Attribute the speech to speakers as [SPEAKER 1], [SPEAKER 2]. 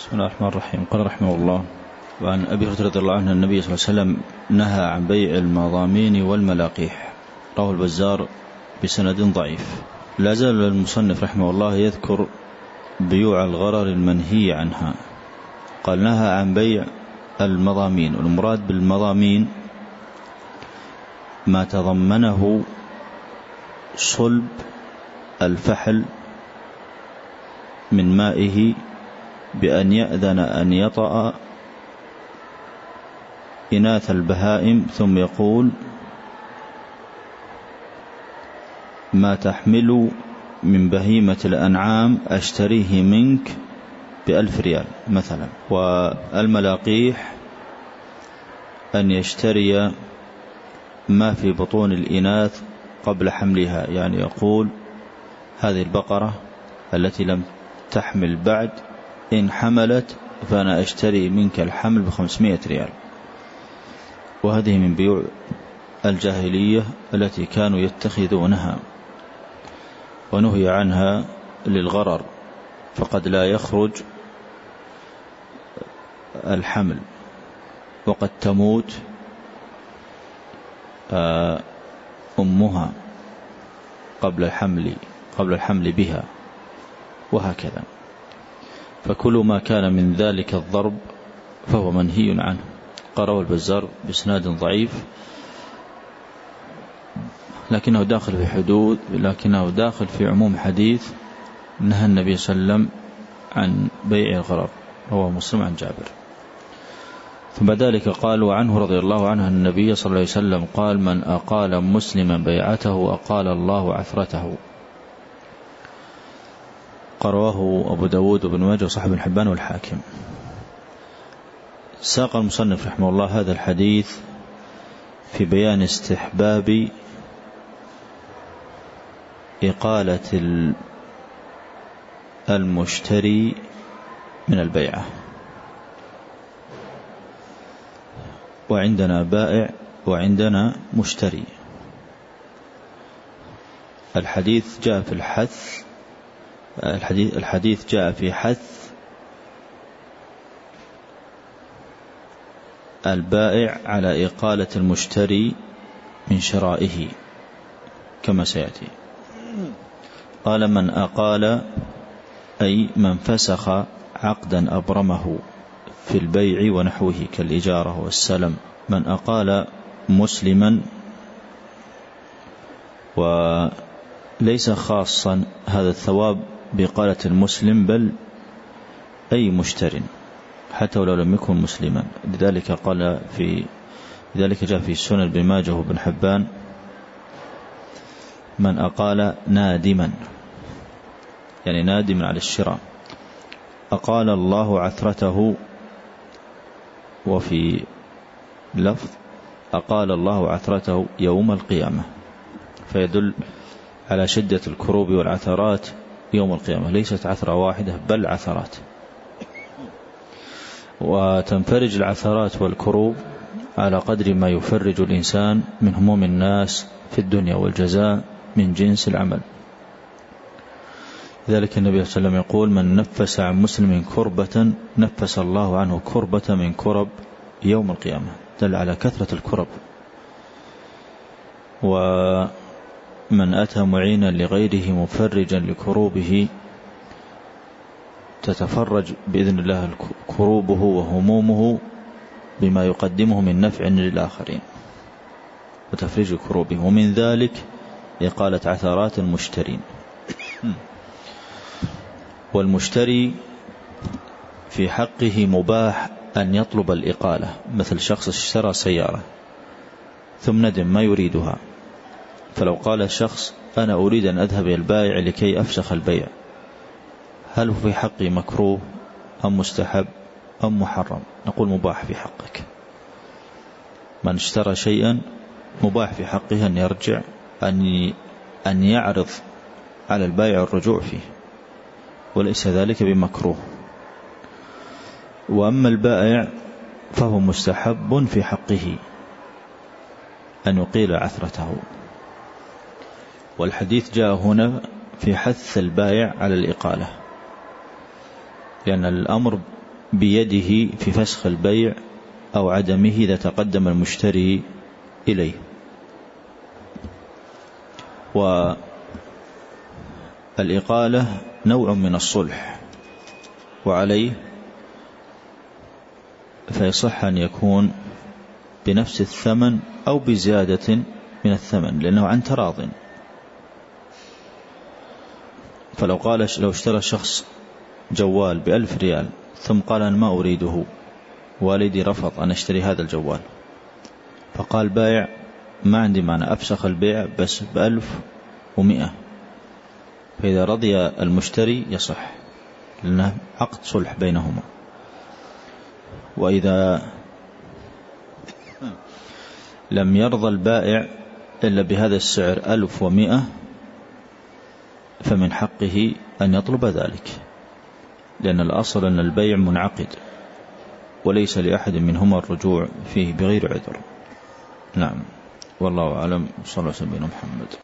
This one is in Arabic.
[SPEAKER 1] بسم الله الرحمن الرحيم. قال رحمه الله وعن أبي هريرة رضي الله عنه النبي صلى الله عليه وسلم نهى عن بيع المضامين والملاقيح. رواه البزار بسند ضعيف. لا زال المصنف رحمه الله يذكر بيوع الغرر المنهي عنها. قال نهى عن بيع المضامين والمراد بالمضامين ما تضمنه صلب الفحل من مائه بأن يأذن أن يطأ إناث البهائم ثم يقول ما تحمل من بهيمة الأنعام أشتريه منك بألف ريال مثلا. والملاقيح أن يشتري ما في بطون الإناث قبل حملها يعني يقول هذه البقرة التي لم تحمل بعد إن حملت فأنا أشتري منك الحمل بخمسمائة ريال. وهذه من بيوع الجاهلية التي كانوا يتخذونها ونهي عنها للغرر فقد لا يخرج الحمل وقد تموت آه، أمها قبل الحمل قبل الحمل بها وهكذا. فكل ما كان من ذلك الضرب فهو منهي عنه. قرأه البزار بإسناد ضعيف لكنه داخل في حدود لكنه داخل في عموم حديث نهى النبي صلى الله عليه وسلم عن بيع الغرر رواه مسلم عن جابر. ثم ذلك قال وعنه رضي الله عنه النبي صلى الله عليه وسلم قال من أقال مسلما بيعته أقال الله عثرته. قرواه أبو داود وابن ماجه وصحب الحبان والحاكم. ساق المصنف رحمه الله هذا الحديث في بيان استحباب إقالة المشتري من البيعة وعندنا بائع وعندنا مشتري. الحديث جاء في الحث الحديث, الحديث جاء في حث البائع على إقالة المشتري من شرائه كما سيأتي. قال من أقال أي من فسخ عقدا أبرمه في البيع ونحوه كالإجارة والسلم. من أقال مسلما وليس خاصا. هذا الثواب بقالة المسلم بل أي مشتر حتى ولو لم يكن مسلما. لذلك قال في لذلك جاء في سنن بن ماجه حبان من أقال نادما يعني نادما على الشراء. أقال الله عثرته وفي لفظ أقال الله عثرته يوم القيامة فيدل على شدة الكروب والعثرات يوم القيامة. ليست عثرة واحدة بل عثرات. وتنفرج العثرات والكروب على قدر ما يفرج الإنسان من هموم الناس في الدنيا والجزاء من جنس العمل. ذلك النبي صلى الله عليه وسلم يقول من نفس عن مسلم كربة نفس الله عنه كربة من كرب يوم القيامة. دل على كثرة الكرب. ومن أتى معينا لغيره مفرجا لكروبه تتفرج بإذن الله كروبه وهمومه بما يقدمه من نفع للآخرين. وتفريج كروبه. ومن ذلك إقالة عثرات المشترين. والمشتري في حقه مباح أن يطلب الإقالة مثل شخص اشترى سيارة ثم ندم ما يريدها. فلو قال الشخص أنا أريد أن أذهب إلى البائع لكي أفسخ البيع هل هو في حقي مكروه أم مستحب أم محرم؟ نقول مباح في حقك. من اشترى شيئا مباح في حقه أن يرجع أن أن يعرض على البائع الرجوع فيه وليس ذلك بمكروه. وأما البائع فهو مستحب في حقه أن يقيل عثرته. والحديث جاء هنا في حث البائع على الإقالة. لأن الأمر بيده في فسخ البيع أو عدمه إذا تقدم المشتري إليه. والإقالة نوع من الصلح وعليه فيصح أن يكون بنفس الثمن أو بزيادة من الثمن لأنه عن تراض. فلو قال لو اشترى شخص جوال بألف ريال ثم قال أنا ما أريده والدي رفض أن أشتري هذا الجوال. فقال بايع ما عندي معنى أفسخ البيع بس بألف ومئة. فإذا رضي المشتري يصح لأنه عقد صلح بينهما. وإذا لم يرضى البائع إلا بهذا السعر ألف ومئة فمن حقه أن يطلب ذلك لأن الأصل أن البيع منعقد وليس لأحد منهما الرجوع فيه بغير عذر. نعم والله أعلم صلى الله عليه وسلم محمد.